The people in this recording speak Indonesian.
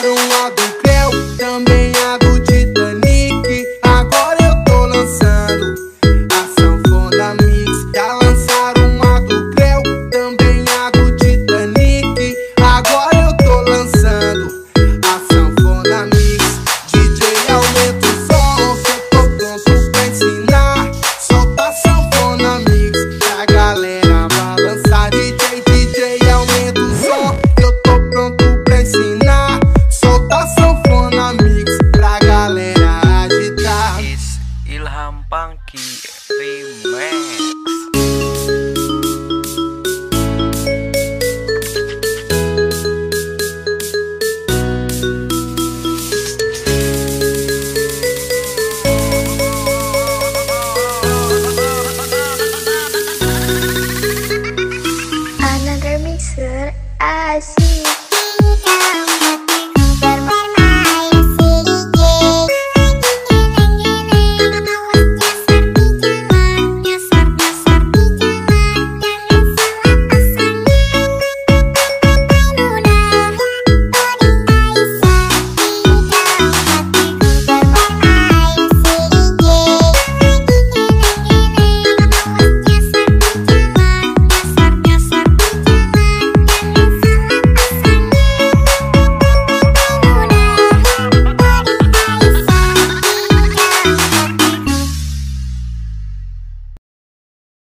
Para um lado Funky Remix. Another mixer, I see.